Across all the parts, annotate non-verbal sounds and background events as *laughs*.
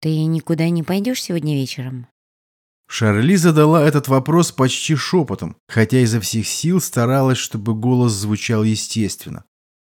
«Ты никуда не пойдешь сегодня вечером?» Шарли задала этот вопрос почти шепотом, хотя изо всех сил старалась, чтобы голос звучал естественно.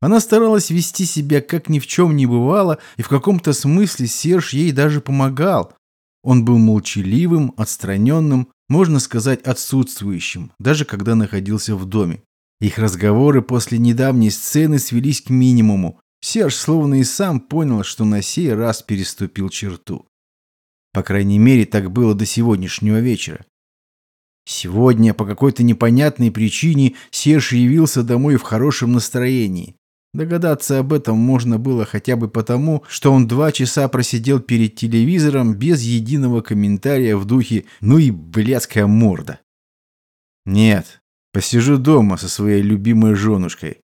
Она старалась вести себя, как ни в чем не бывало, и в каком-то смысле Серж ей даже помогал. Он был молчаливым, отстраненным, можно сказать, отсутствующим, даже когда находился в доме. Их разговоры после недавней сцены свелись к минимуму. Серж словно и сам понял, что на сей раз переступил черту. По крайней мере, так было до сегодняшнего вечера. Сегодня по какой-то непонятной причине Серж явился домой в хорошем настроении. Догадаться об этом можно было хотя бы потому, что он два часа просидел перед телевизором без единого комментария в духе «ну и блядская морда». «Нет, посижу дома со своей любимой женушкой.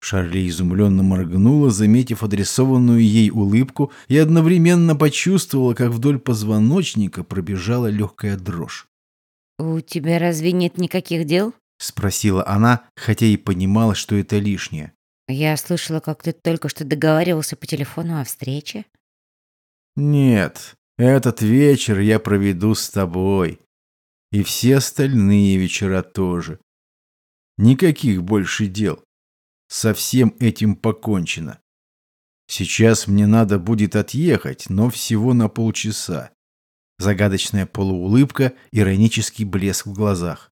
Шарли изумленно моргнула, заметив адресованную ей улыбку, и одновременно почувствовала, как вдоль позвоночника пробежала легкая дрожь. «У тебя разве нет никаких дел?» — спросила она, хотя и понимала, что это лишнее. «Я слышала, как ты только что договаривался по телефону о встрече». «Нет, этот вечер я проведу с тобой. И все остальные вечера тоже. Никаких больше дел. Со всем этим покончено. Сейчас мне надо будет отъехать, но всего на полчаса. Загадочная полуулыбка, иронический блеск в глазах.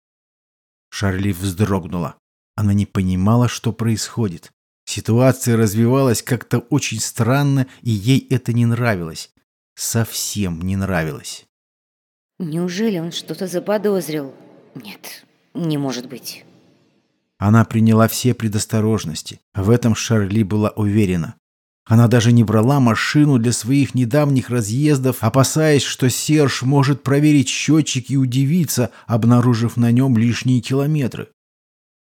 Шарли вздрогнула. Она не понимала, что происходит. Ситуация развивалась как-то очень странно, и ей это не нравилось. Совсем не нравилось. Неужели он что-то заподозрил? Нет, не может быть. Она приняла все предосторожности. В этом Шарли была уверена. Она даже не брала машину для своих недавних разъездов, опасаясь, что Серж может проверить счетчик и удивиться, обнаружив на нем лишние километры.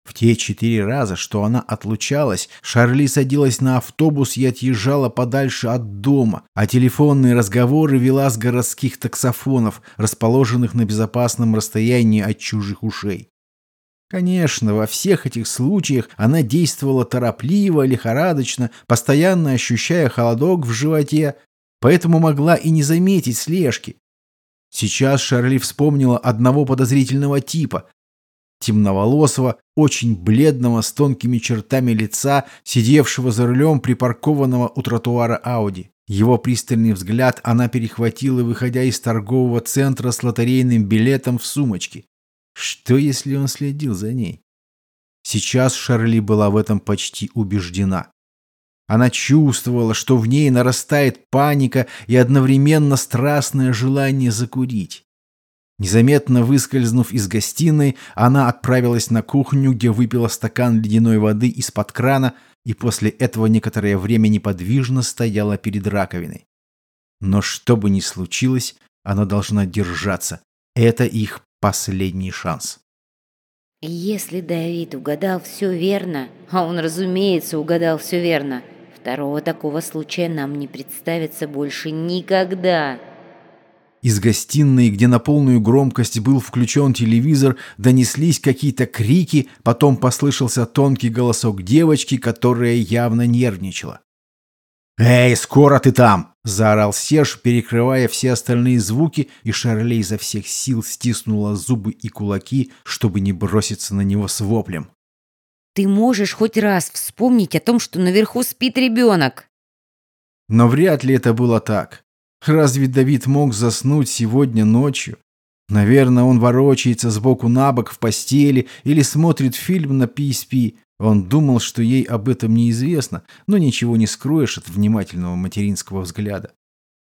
В те четыре раза, что она отлучалась, Шарли садилась на автобус и отъезжала подальше от дома, а телефонные разговоры вела с городских таксофонов, расположенных на безопасном расстоянии от чужих ушей. Конечно, во всех этих случаях она действовала торопливо, лихорадочно, постоянно ощущая холодок в животе, поэтому могла и не заметить слежки. Сейчас Шарли вспомнила одного подозрительного типа, темноволосого, очень бледного, с тонкими чертами лица, сидевшего за рулем припаркованного у тротуара Ауди. Его пристальный взгляд она перехватила, выходя из торгового центра с лотерейным билетом в сумочке. Что, если он следил за ней? Сейчас Шарли была в этом почти убеждена. Она чувствовала, что в ней нарастает паника и одновременно страстное желание закурить. Незаметно выскользнув из гостиной, она отправилась на кухню, где выпила стакан ледяной воды из-под крана и после этого некоторое время неподвижно стояла перед раковиной. Но что бы ни случилось, она должна держаться. Это их последний шанс. Если Давид угадал все верно, а он, разумеется, угадал все верно, второго такого случая нам не представится больше никогда. Из гостиной, где на полную громкость был включен телевизор, донеслись какие-то крики, потом послышался тонкий голосок девочки, которая явно нервничала. «Эй, скоро ты там!» – заорал Серж, перекрывая все остальные звуки, и Шарлей изо всех сил стиснула зубы и кулаки, чтобы не броситься на него с воплем. «Ты можешь хоть раз вспомнить о том, что наверху спит ребенок?» Но вряд ли это было так. Разве Давид мог заснуть сегодня ночью? Наверное, он ворочается сбоку на бок в постели или смотрит фильм на PSP, он думал, что ей об этом неизвестно, но ничего не скроешь от внимательного материнского взгляда.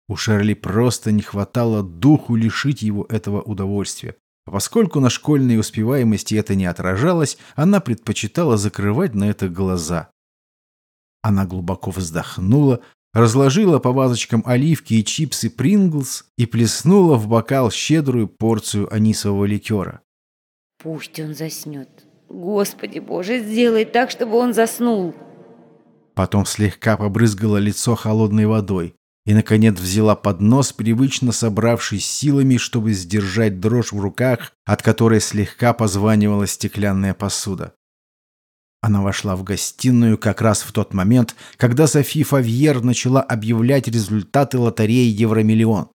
У Шерли просто не хватало духу лишить его этого удовольствия. А поскольку на школьной успеваемости это не отражалось, она предпочитала закрывать на это глаза. Она глубоко вздохнула, разложила по вазочкам оливки и чипсы Принглс и плеснула в бокал щедрую порцию анисового ликера. «Пусть он заснет», Господи Боже, сделай так, чтобы он заснул. Потом слегка побрызгала лицо холодной водой и, наконец, взяла поднос, привычно собравшись силами, чтобы сдержать дрожь в руках, от которой слегка позванивала стеклянная посуда. Она вошла в гостиную как раз в тот момент, когда Софи Фавьер начала объявлять результаты лотереи «Евромиллион».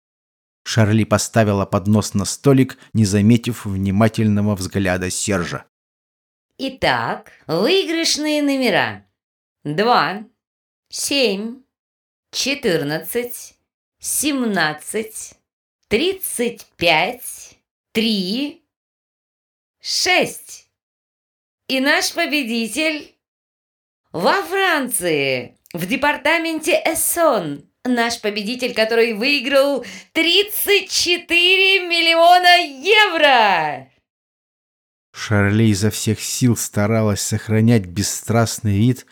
Шарли поставила поднос на столик, не заметив внимательного взгляда Сержа. Итак, выигрышные номера. Два, семь, четырнадцать, семнадцать, тридцать пять, три, шесть. И наш победитель во Франции, в департаменте Эссон. Наш победитель, который выиграл 34 миллиона евро! Шарли изо всех сил старалась сохранять бесстрастный вид,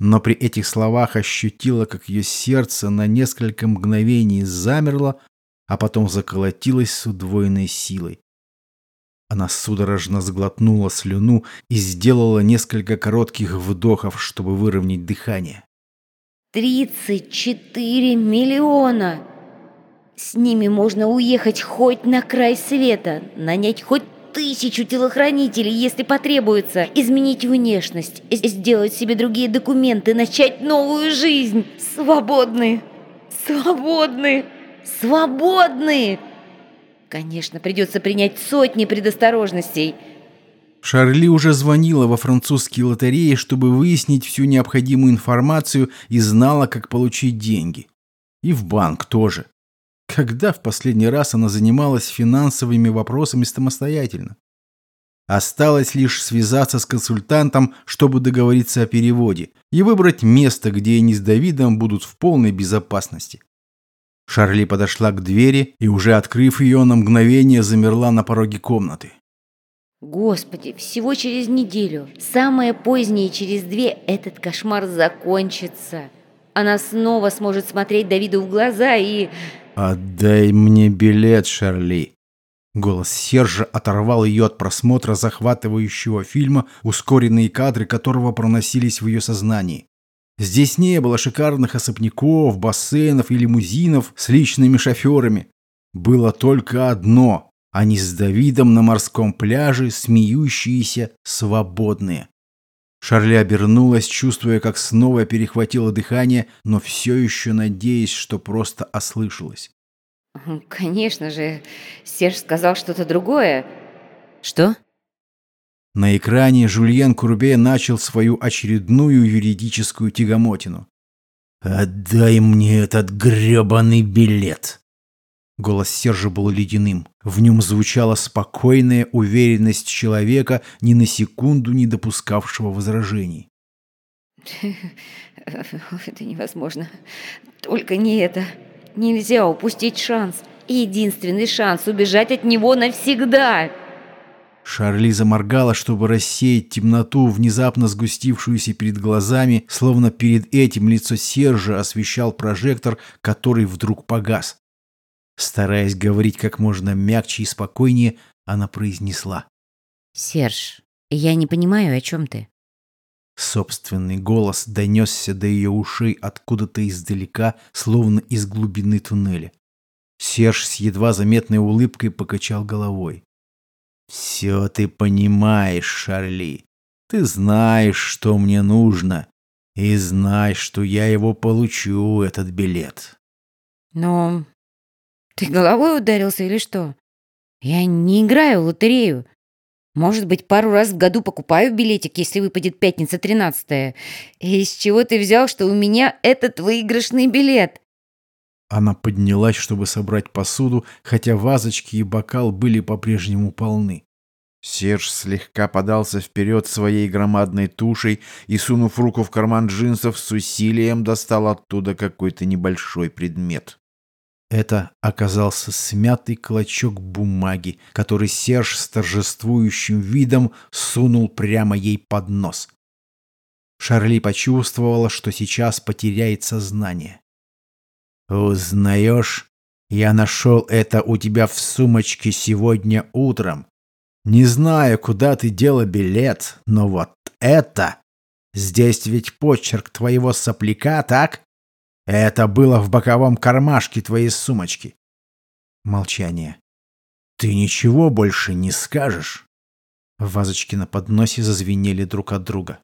но при этих словах ощутила, как ее сердце на несколько мгновений замерло, а потом заколотилось с удвоенной силой. Она судорожно сглотнула слюну и сделала несколько коротких вдохов, чтобы выровнять дыхание. Тридцать четыре миллиона! С ними можно уехать хоть на край света, нанять хоть тысячу телохранителей, если потребуется, изменить внешность, сделать себе другие документы, начать новую жизнь. Свободны! Свободны! Свободны! Конечно, придется принять сотни предосторожностей. Шарли уже звонила во французские лотереи, чтобы выяснить всю необходимую информацию и знала, как получить деньги. И в банк тоже. Когда в последний раз она занималась финансовыми вопросами самостоятельно? Осталось лишь связаться с консультантом, чтобы договориться о переводе, и выбрать место, где они с Давидом будут в полной безопасности. Шарли подошла к двери и, уже открыв ее на мгновение, замерла на пороге комнаты. Господи, всего через неделю, самое позднее через две, этот кошмар закончится. Она снова сможет смотреть Давиду в глаза и... «Отдай мне билет, Шарли!» Голос Сержа оторвал ее от просмотра захватывающего фильма, ускоренные кадры которого проносились в ее сознании. Здесь не было шикарных особняков, бассейнов и лимузинов с личными шоферами. Было только одно. Они с Давидом на морском пляже, смеющиеся, свободные. Шарли обернулась, чувствуя, как снова перехватило дыхание, но все еще надеясь, что просто ослышалась. Конечно же, Серж сказал что-то другое. Что? На экране Жульен Курбе начал свою очередную юридическую тягомотину. «Отдай мне этот гребаный билет!» Голос Сержа был ледяным. В нем звучала спокойная уверенность человека, ни на секунду не допускавшего возражений. *laughs* Это невозможно. Только не это. Нельзя упустить шанс. Единственный шанс убежать от него навсегда. Шарли заморгала, чтобы рассеять темноту, внезапно сгустившуюся перед глазами, словно перед этим лицо Сержа освещал прожектор, который вдруг погас. Стараясь говорить как можно мягче и спокойнее, она произнесла. «Серж, я не понимаю, о чем ты?» Собственный голос донесся до ее ушей откуда-то издалека, словно из глубины туннеля. Серж с едва заметной улыбкой покачал головой. «Все ты понимаешь, Шарли. Ты знаешь, что мне нужно. И знай, что я его получу, этот билет». «Но ты головой ударился или что? Я не играю в лотерею. Может быть, пару раз в году покупаю билетик, если выпадет пятница 13 И из чего ты взял, что у меня этот выигрышный билет?» Она поднялась, чтобы собрать посуду, хотя вазочки и бокал были по-прежнему полны. Серж слегка подался вперед своей громадной тушей и, сунув руку в карман джинсов, с усилием достал оттуда какой-то небольшой предмет. Это оказался смятый клочок бумаги, который Серж с торжествующим видом сунул прямо ей под нос. Шарли почувствовала, что сейчас потеряет сознание. «Узнаешь? Я нашел это у тебя в сумочке сегодня утром. Не знаю, куда ты дела билет, но вот это... Здесь ведь почерк твоего сопляка, так? Это было в боковом кармашке твоей сумочки». Молчание. «Ты ничего больше не скажешь?» Вазочки на подносе зазвенели друг от друга.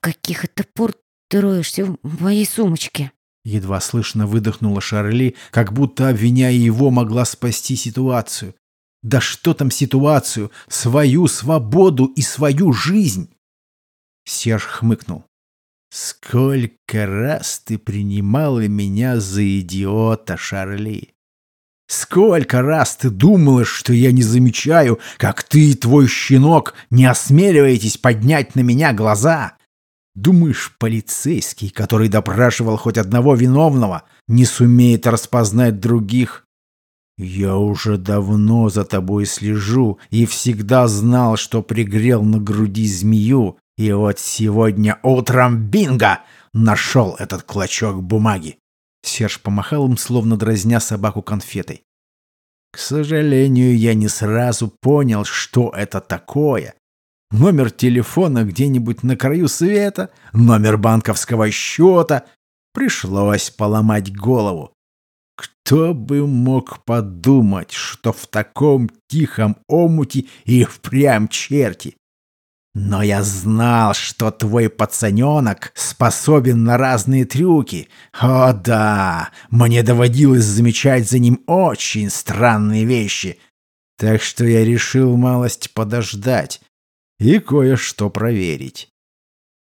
каких это пор ты роешься в моей сумочке?» Едва слышно выдохнула Шарли, как будто, обвиняя его, могла спасти ситуацию. Да что там ситуацию? Свою свободу и свою жизнь! Серж хмыкнул. «Сколько раз ты принимала меня за идиота, Шарли! Сколько раз ты думала, что я не замечаю, как ты и твой щенок не осмеливаетесь поднять на меня глаза? Думаешь, полицейский, который допрашивал хоть одного виновного, не сумеет распознать других? Я уже давно за тобой слежу и всегда знал, что пригрел на груди змею, и вот сегодня утром бинго нашел этот клочок бумаги. Серж помахал им, словно дразня собаку конфетой. К сожалению, я не сразу понял, что это такое, номер телефона где-нибудь на краю света, номер банковского счета. Пришлось поломать голову. Кто бы мог подумать, что в таком тихом омуте и впрямь черти. Но я знал, что твой пацаненок способен на разные трюки. О да, мне доводилось замечать за ним очень странные вещи. Так что я решил малость подождать и кое-что проверить.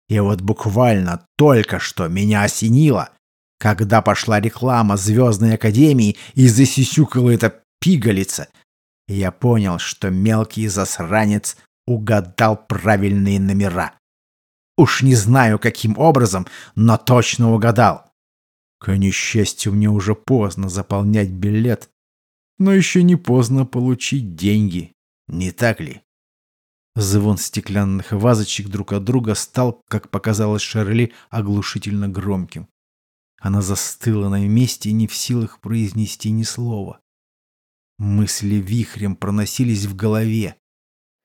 И вот буквально только что меня осенило, когда пошла реклама Звездной Академии и засисюкала эта пигалица. Я понял, что мелкий засранец угадал правильные номера. Уж не знаю, каким образом, но точно угадал. К несчастью, мне уже поздно заполнять билет, но еще не поздно получить деньги, не так ли? Звон стеклянных вазочек друг от друга стал, как показалось Шарли, оглушительно громким. Она застыла на месте, не в силах произнести ни слова. Мысли вихрем проносились в голове.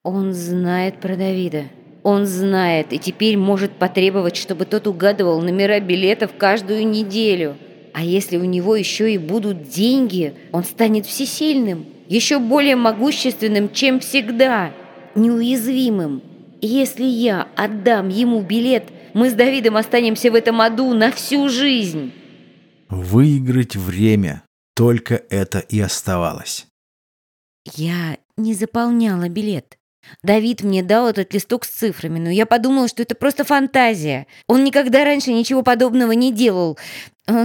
«Он знает про Давида. Он знает, и теперь может потребовать, чтобы тот угадывал номера билетов каждую неделю. А если у него еще и будут деньги, он станет всесильным, еще более могущественным, чем всегда» неуязвимым. Если я отдам ему билет, мы с Давидом останемся в этом аду на всю жизнь. Выиграть время. Только это и оставалось. Я не заполняла билет. Давид мне дал этот листок с цифрами, но я подумала, что это просто фантазия. Он никогда раньше ничего подобного не делал.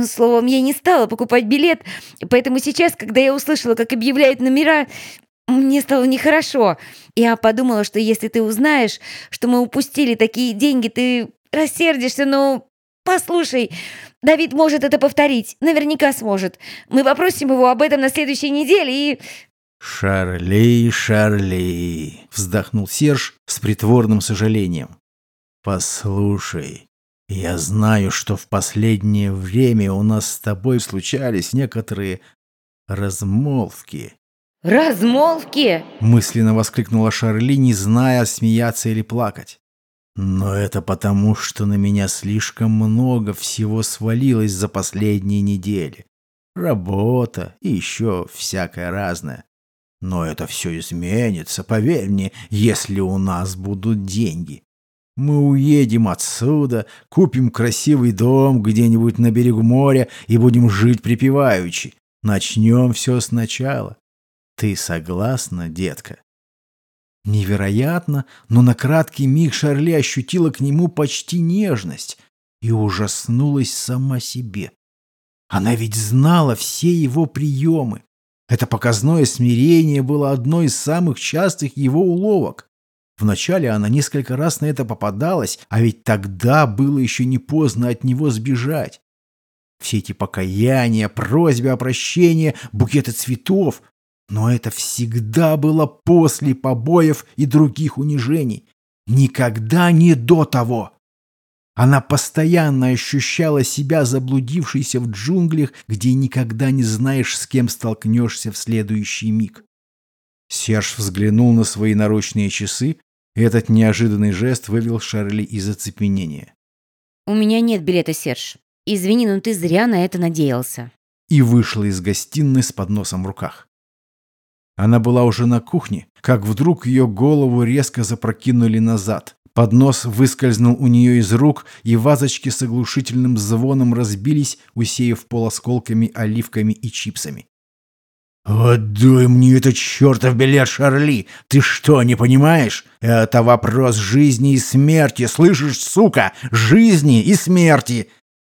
Словом, я не стала покупать билет, поэтому сейчас, когда я услышала, как объявляют номера, мне стало нехорошо. Я подумала, что если ты узнаешь, что мы упустили такие деньги, ты рассердишься, но... Послушай, Давид может это повторить. Наверняка сможет. Мы попросим его об этом на следующей неделе и... «Шарли, Шарли!» — вздохнул Серж с притворным сожалением. «Послушай, я знаю, что в последнее время у нас с тобой случались некоторые размолвки. «Размолвки!» – мысленно воскликнула Шарли, не зная, смеяться или плакать. «Но это потому, что на меня слишком много всего свалилось за последние недели. Работа и еще всякое разное. Но это все изменится, поверь мне, если у нас будут деньги. Мы уедем отсюда, купим красивый дом где-нибудь на берегу моря и будем жить припеваючи. Начнем все сначала. Ты согласна, детка? Невероятно, но на краткий миг Шарли ощутила к нему почти нежность и ужаснулась сама себе. Она ведь знала все его приемы. Это показное смирение было одной из самых частых его уловок. Вначале она несколько раз на это попадалась, а ведь тогда было еще не поздно от него сбежать. Все эти покаяния, просьбы о прощении, букеты цветов но это всегда было после побоев и других унижений. Никогда не до того. Она постоянно ощущала себя заблудившейся в джунглях, где никогда не знаешь, с кем столкнешься в следующий миг. Серж взглянул на свои наручные часы, и этот неожиданный жест вывел Шарли из оцепенения. «У меня нет билета, Серж. Извини, но ты зря на это надеялся». И вышла из гостиной с подносом в руках. Она была уже на кухне, как вдруг ее голову резко запрокинули назад. Поднос выскользнул у нее из рук, и вазочки с оглушительным звоном разбились, усеяв пол осколками, оливками и чипсами. «Отдай мне этот чертов билет, Шарли! Ты что, не понимаешь? Это вопрос жизни и смерти, слышишь, сука? Жизни и смерти!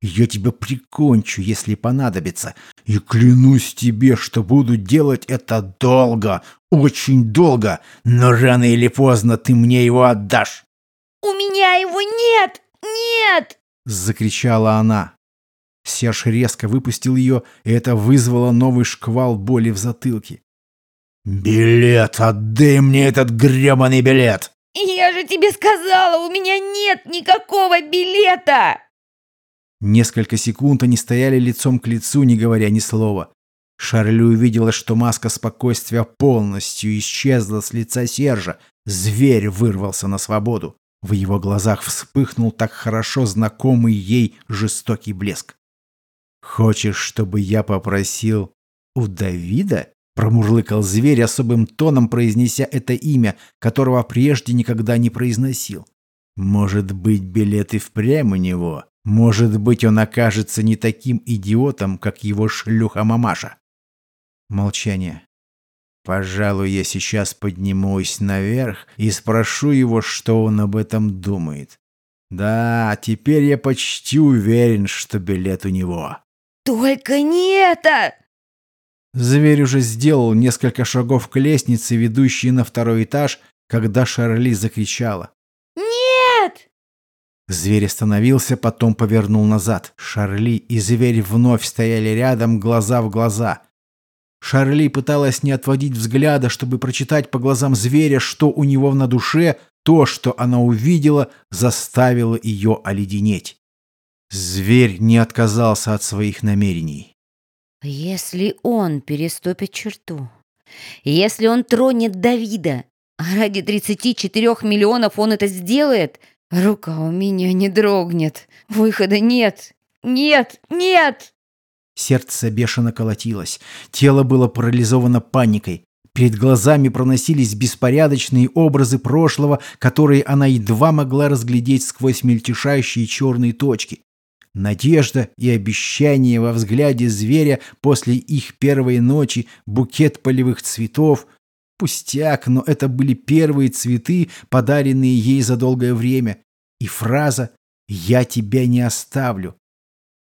Я тебя прикончу, если понадобится. И клянусь тебе, что буду делать это долго, очень долго, но рано или поздно ты мне его отдашь!» «У меня его нет! Нет!» — закричала она. Серж резко выпустил ее, и это вызвало новый шквал боли в затылке. «Билет! Отдай мне этот гребаный билет!» «Я же тебе сказала, у меня нет никакого билета!» Несколько секунд они стояли лицом к лицу, не говоря ни слова. Шарли увидела, что маска спокойствия полностью исчезла с лица Сержа. Зверь вырвался на свободу. В его глазах вспыхнул так хорошо знакомый ей жестокий блеск. «Хочешь, чтобы я попросил у Давида?» Промурлыкал зверь особым тоном, произнеся это имя, которого прежде никогда не произносил. «Может быть, билет и впрямь у него? Может быть, он окажется не таким идиотом, как его шлюха-мамаша?» Молчание. «Пожалуй, я сейчас поднимусь наверх и спрошу его, что он об этом думает. Да, теперь я почти уверен, что билет у него». «Только не это!» Зверь уже сделал несколько шагов к лестнице, ведущей на второй этаж, когда Шарли закричала. Зверь остановился, потом повернул назад. Шарли и зверь вновь стояли рядом, глаза в глаза. Шарли пыталась не отводить взгляда, чтобы прочитать по глазам зверя, что у него на душе, то, что она увидела, заставило ее оледенеть. Зверь не отказался от своих намерений. Если он переступит черту, если он тронет Давида, а ради 34 миллионов он это сделает, рука у меня не дрогнет. Выхода нет. Нет, нет! Сердце бешено колотилось. Тело было парализовано паникой. Перед глазами проносились беспорядочные образы прошлого, которые она едва могла разглядеть сквозь мельтешающие черные точки. Надежда и обещание во взгляде зверя после их первой ночи, букет полевых цветов. Пустяк, но это были первые цветы, подаренные ей за долгое время. И фраза «Я тебя не оставлю».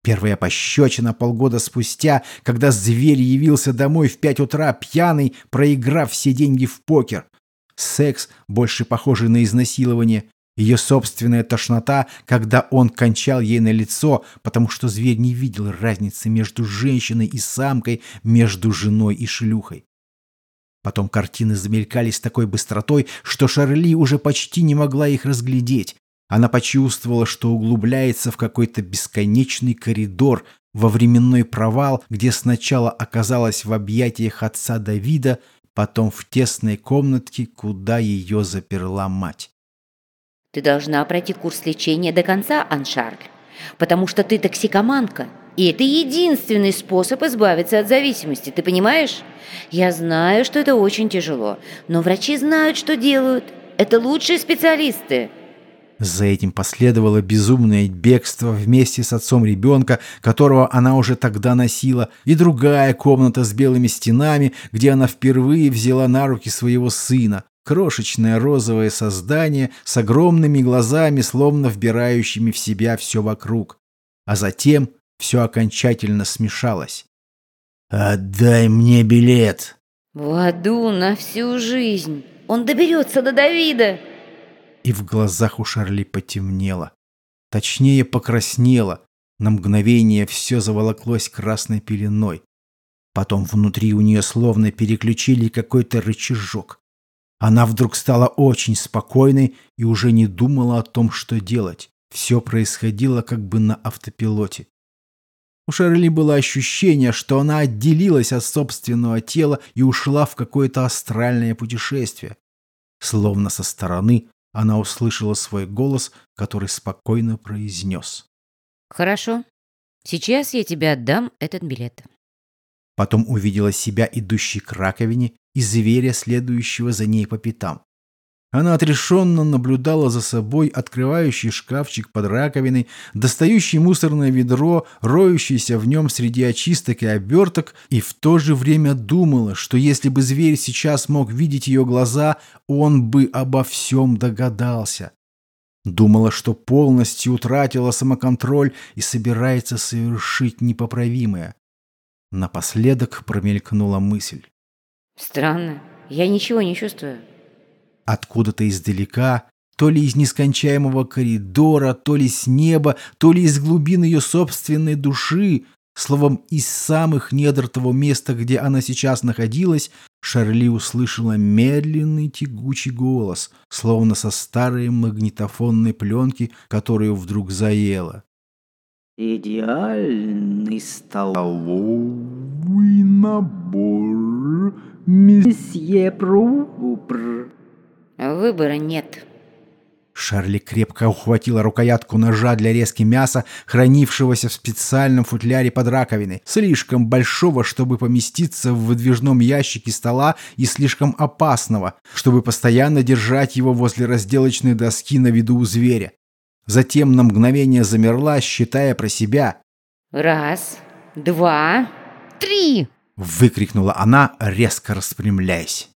Первая пощечина полгода спустя, когда зверь явился домой в пять утра пьяный, проиграв все деньги в покер. Секс, больше похожий на изнасилование, ее собственная тошнота, когда он кончал ей на лицо, потому что зверь не видел разницы между женщиной и самкой, между женой и шлюхой. Потом картины замелькали с такой быстротой, что Шарли уже почти не могла их разглядеть. Она почувствовала, что углубляется в какой-то бесконечный коридор, во временной провал, где сначала оказалась в объятиях отца Давида, потом в тесной комнатке, куда ее заперла мать. Ты должна пройти курс лечения до конца, Аншарль, потому что ты токсикоманка, и это единственный способ избавиться от зависимости, ты понимаешь? Я знаю, что это очень тяжело, но врачи знают, что делают. Это лучшие специалисты. За этим последовало безумное бегство вместе с отцом ребенка, которого она уже тогда носила, и другая комната с белыми стенами, где она впервые взяла на руки своего сына. Крошечное розовое создание с огромными глазами, словно вбирающими в себя все вокруг. А затем все окончательно смешалось. «Отдай мне билет!» «В аду на всю жизнь! Он доберется до Давида!» И в глазах у Шарли потемнело. Точнее, покраснело. На мгновение все заволоклось красной пеленой. Потом внутри у нее словно переключили какой-то рычажок. Она вдруг стала очень спокойной и уже не думала о том, что делать. Все происходило как бы на автопилоте. У Шарли было ощущение, что она отделилась от собственного тела и ушла в какое-то астральное путешествие. Словно со стороны она услышала свой голос, который спокойно произнес. «Хорошо. Сейчас я тебе отдам этот билет». Потом увидела себя, идущей к раковине, и зверя, следующего за ней по пятам. Она отрешенно наблюдала за собой открывающий шкафчик под раковиной, достающий мусорное ведро, роющийся в нем среди очисток и оберток, и в то же время думала, что если бы зверь сейчас мог видеть ее глаза, он бы обо всем догадался. Думала, что полностью утратила самоконтроль и собирается совершить непоправимое. Напоследок промелькнула мысль. Странно, я ничего не чувствую. Откуда-то издалека, то ли из нескончаемого коридора, то ли с неба, то ли из глубин ее собственной души, словом, из самых недр того места, где она сейчас находилась, Шарли услышала медленный тягучий голос, словно со старой магнитофонной пленки, которую вдруг заела. «Идеальный столовый набор, месье Прупр». Выбора нет. Шарли крепко ухватила рукоятку ножа для резки мяса, хранившегося в специальном футляре под раковиной, слишком большого, чтобы поместиться в выдвижном ящике стола, и слишком опасного, чтобы постоянно держать его возле разделочной доски на виду у зверя. Затем на мгновение замерла, считая про себя. Раз, два, три! Выкрикнула она, резко распрямляясь.